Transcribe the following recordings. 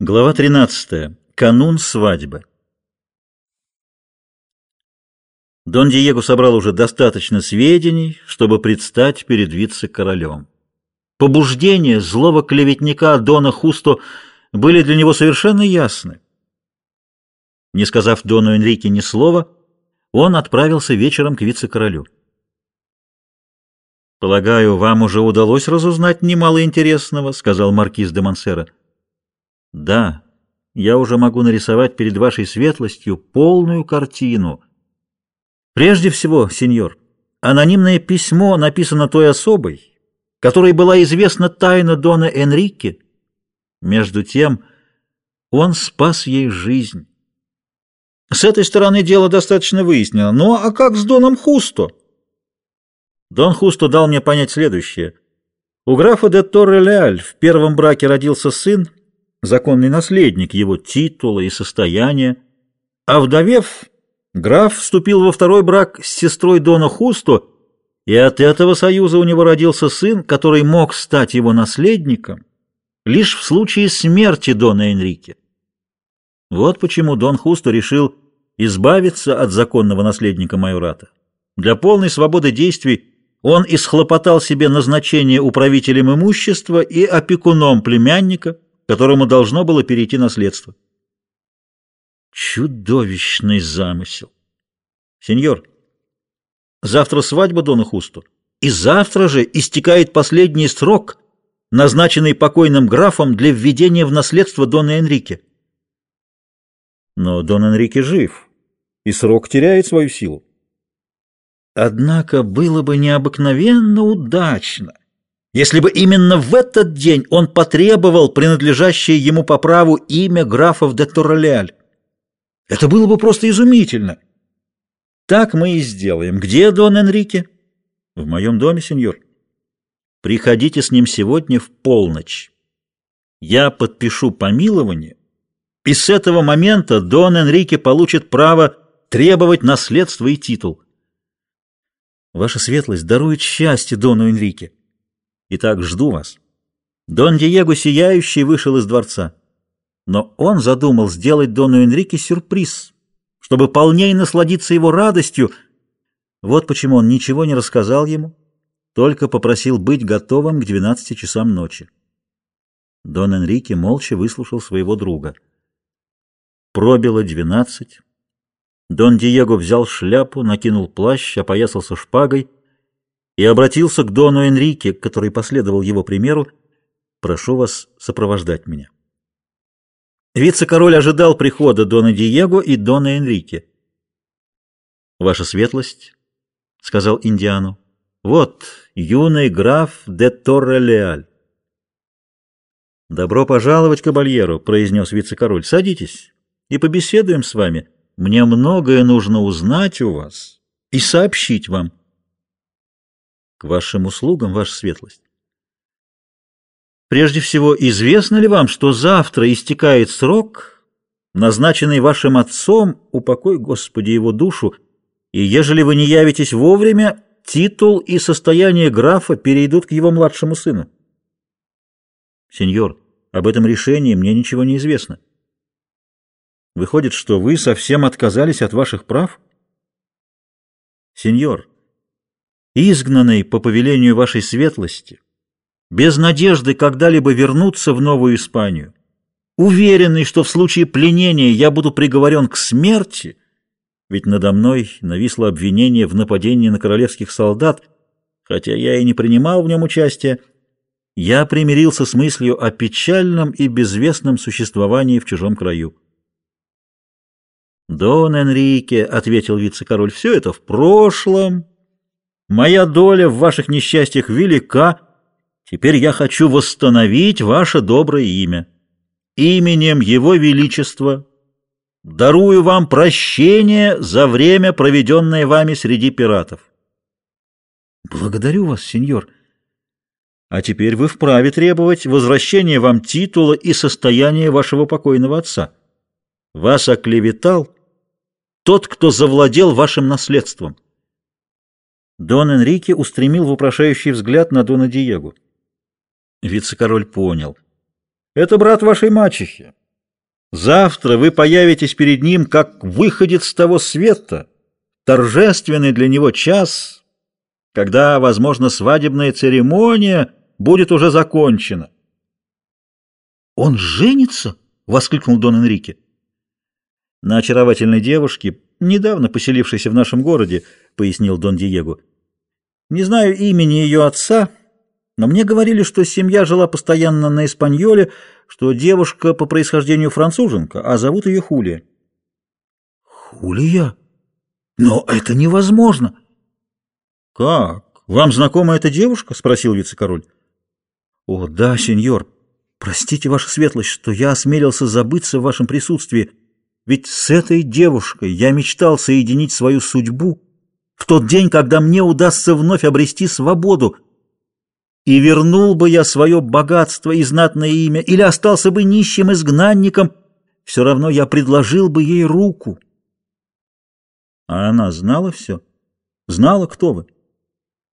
Глава 13. Канун свадьбы. Дон Диего собрал уже достаточно сведений, чтобы предстать перед вице-королем. Побуждения злого клеветника Дона Хусто были для него совершенно ясны. Не сказав Дону Энрике ни слова, он отправился вечером к вице-королю. «Полагаю, вам уже удалось разузнать немало интересного», — сказал маркиз де Монсера. Да, я уже могу нарисовать перед вашей светлостью полную картину. Прежде всего, сеньор, анонимное письмо написано той особой, которой была известна тайна Дона Энрике. Между тем, он спас ей жизнь. С этой стороны дело достаточно выяснено. Ну, а как с Доном Хусто? Дон Хусто дал мне понять следующее. У графа де Торре-Леаль в первом браке родился сын, законный наследник его титула и состояния, а вдовев, граф вступил во второй брак с сестрой Дона Хусто, и от этого союза у него родился сын, который мог стать его наследником лишь в случае смерти Дона Энрике. Вот почему Дон Хусто решил избавиться от законного наследника майората. Для полной свободы действий он исхлопотал себе назначение управителем имущества и опекуном племянника, которому должно было перейти наследство. Чудовищный замысел. Сеньор, завтра свадьба Дона Хусту, и завтра же истекает последний срок, назначенный покойным графом для введения в наследство Дона Энрике. Но Дон Энрике жив, и срок теряет свою силу. Однако было бы необыкновенно удачно, если бы именно в этот день он потребовал принадлежащее ему по праву имя графов де Торреляль. Это было бы просто изумительно. Так мы и сделаем. Где Дон Энрике? В моем доме, сеньор. Приходите с ним сегодня в полночь. Я подпишу помилование, и с этого момента Дон Энрике получит право требовать наследства и титул. Ваша светлость дарует счастье Дону Энрике. Итак, жду вас. Дон Диего Сияющий вышел из дворца. Но он задумал сделать Дону Энрике сюрприз, чтобы полней насладиться его радостью. Вот почему он ничего не рассказал ему, только попросил быть готовым к двенадцати часам ночи. Дон Энрике молча выслушал своего друга. Пробило двенадцать. Дон Диего взял шляпу, накинул плащ, опоясался шпагой — и обратился к Дону Энрике, который последовал его примеру, «Прошу вас сопровождать меня». Вице-король ожидал прихода Дона Диего и Дона Энрике. «Ваша светлость», — сказал Индиану, — «вот юный граф де Торре-Леаль». «Добро пожаловать, кабальеру», — произнес вице-король. «Садитесь и побеседуем с вами. Мне многое нужно узнать у вас и сообщить вам». Вашим услугам, ваша светлость. Прежде всего, известно ли вам, что завтра истекает срок, назначенный вашим отцом, упокой, Господи, его душу, и ежели вы не явитесь вовремя, титул и состояние графа перейдут к его младшему сыну? Сеньор, об этом решении мне ничего не известно. Выходит, что вы совсем отказались от ваших прав? Сеньор, изгнанный по повелению вашей светлости, без надежды когда-либо вернуться в Новую Испанию, уверенный, что в случае пленения я буду приговорен к смерти, ведь надо мной нависло обвинение в нападении на королевских солдат, хотя я и не принимал в нем участия, я примирился с мыслью о печальном и безвестном существовании в чужом краю. «Дон Энрике», — ответил вице-король, — «все это в прошлом». Моя доля в ваших несчастьях велика. Теперь я хочу восстановить ваше доброе имя. Именем Его Величества дарую вам прощение за время, проведенное вами среди пиратов. Благодарю вас, сеньор. А теперь вы вправе требовать возвращения вам титула и состояния вашего покойного отца. Вас оклеветал тот, кто завладел вашим наследством. Дон Энрике устремил вопрошающий взгляд на Дона Диего. Вице-король понял. «Это брат вашей мачехи, Завтра вы появитесь перед ним, как выходец с того света, торжественный для него час, когда, возможно, свадебная церемония будет уже закончена. «Он женится?» — воскликнул Дон Энрике. «На очаровательной девушке, недавно поселившейся в нашем городе», — пояснил Дон Диего. «Не знаю имени ее отца, но мне говорили, что семья жила постоянно на Испаньоле, что девушка по происхождению француженка, а зовут ее Хулия». «Хулия? Но это невозможно!» «Как? Вам знакома эта девушка?» — спросил вице-король. «О, да, сеньор. Простите, ваша светлость, что я осмелился забыться в вашем присутствии. Ведь с этой девушкой я мечтал соединить свою судьбу в тот день, когда мне удастся вновь обрести свободу. И вернул бы я свое богатство и знатное имя, или остался бы нищим изгнанником, все равно я предложил бы ей руку». «А она знала все? Знала, кто вы?»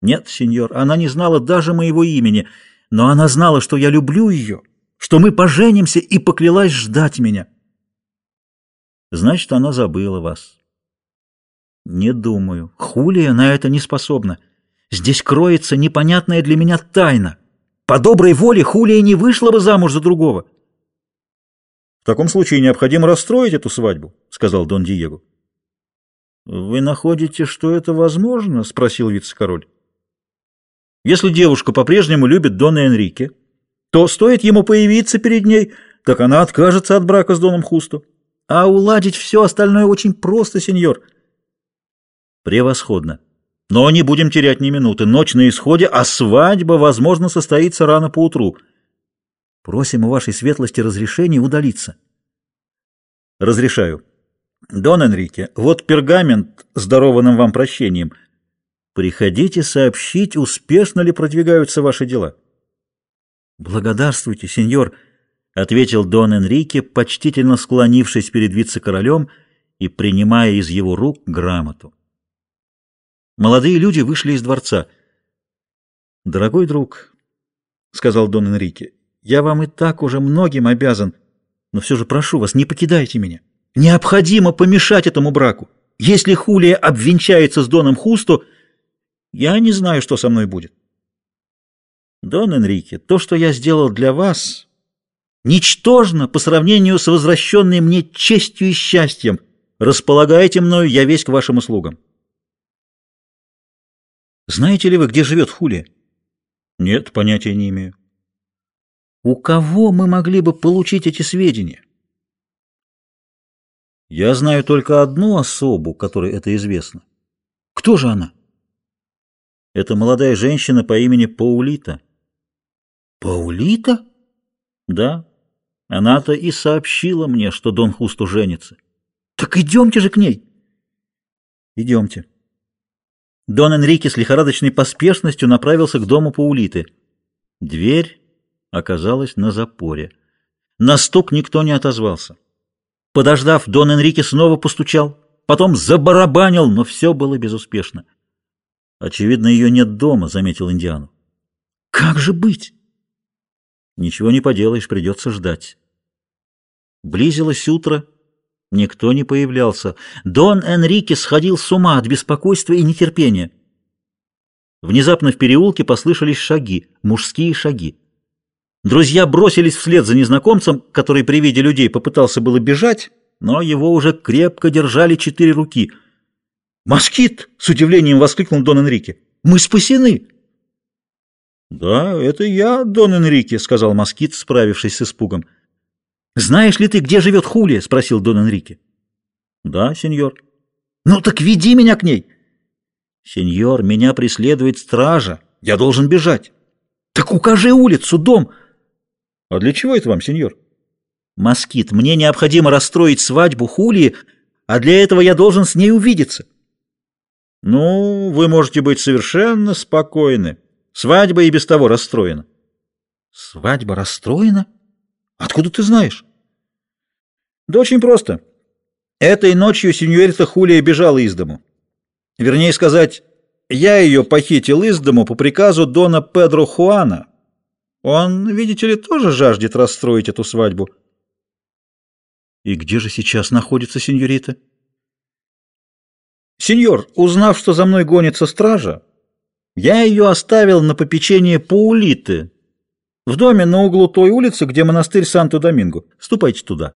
«Нет, сеньор, она не знала даже моего имени» но она знала, что я люблю ее, что мы поженимся, и поклялась ждать меня. Значит, она забыла вас. Не думаю. Хулия на это не способна. Здесь кроется непонятная для меня тайна. По доброй воле Хулия не вышла бы замуж за другого. В таком случае необходимо расстроить эту свадьбу, сказал Дон Диего. Вы находите, что это возможно? спросил вице-король. Если девушка по-прежнему любит Дона Энрике, то стоит ему появиться перед ней, так она откажется от брака с Доном Хусту. А уладить все остальное очень просто, сеньор. Превосходно. Но не будем терять ни минуты. Ночь на исходе, а свадьба, возможно, состоится рано поутру. Просим у вашей светлости разрешения удалиться. Разрешаю. Дон Энрике, вот пергамент с дарованным вам прощением — Приходите сообщить, успешно ли продвигаются ваши дела. Благодарствуйте, сеньор, ответил Дон Энрике, почтительно склонившись перед вице-королем и принимая из его рук грамоту. Молодые люди вышли из дворца. Дорогой друг, сказал Дон Энрике, я вам и так уже многим обязан, но все же прошу вас, не покидайте меня. Необходимо помешать этому браку. Если Хулия обвенчается с Доном Хусто, я не знаю, что со мной будет. Дон Энрике, то, что я сделал для вас, ничтожно по сравнению с возвращенной мне честью и счастьем. Располагайте мною, я весь к вашим услугам. Знаете ли вы, где живет Хулия? Нет, понятия не имею. У кого мы могли бы получить эти сведения? Я знаю только одну особу, которой это известно. Кто же она? Это молодая женщина по имени Паулита. Паулита? Да. Она-то и сообщила мне, что Дон Хусту женится. Так идемте же к ней. Идемте. Дон Энрике с лихорадочной поспешностью направился к дому Паулиты. Дверь оказалась на запоре. На стук никто не отозвался. Подождав, Дон Энрике снова постучал, потом забарабанил, но все было безуспешно. Очевидно, ее нет дома, заметил Индиану. Как же быть? Ничего не поделаешь, придется ждать. Близилось утро, никто не появлялся. Дон Энрике сходил с ума от беспокойства и нетерпения. Внезапно в переулке послышались шаги, мужские шаги. Друзья бросились вслед за незнакомцем, который при виде людей попытался было бежать, но его уже крепко держали четыре руки — «Москит!» — с удивлением воскликнул Дон Энрике. «Мы спасены!» «Да, это я, Дон Энрике», — сказал Москит, справившись с испугом. «Знаешь ли ты, где живет Хулия?» — спросил Дон Энрике. «Да, сеньор». «Ну так веди меня к ней!» «Сеньор, меня преследует стража. Я должен бежать». «Так укажи улицу, дом!» «А для чего это вам, сеньор?» «Москит, мне необходимо расстроить свадьбу Хулии, а для этого я должен с ней увидеться». Ну, вы можете быть совершенно спокойны. Свадьба и без того расстроена. Свадьба расстроена? Откуда ты знаешь? Да очень просто. Этой ночью сеньорита Хулия бежала из дому. Вернее сказать, я ее похитил из дому по приказу дона Педро Хуана. Он, видите ли, тоже жаждет расстроить эту свадьбу. И где же сейчас находится сеньорита? Сеньор, узнав, что за мной гонится стража, я ее оставил на попечение Паулиты в доме на углу той улицы, где монастырь Санто-Доминго. Ступайте туда.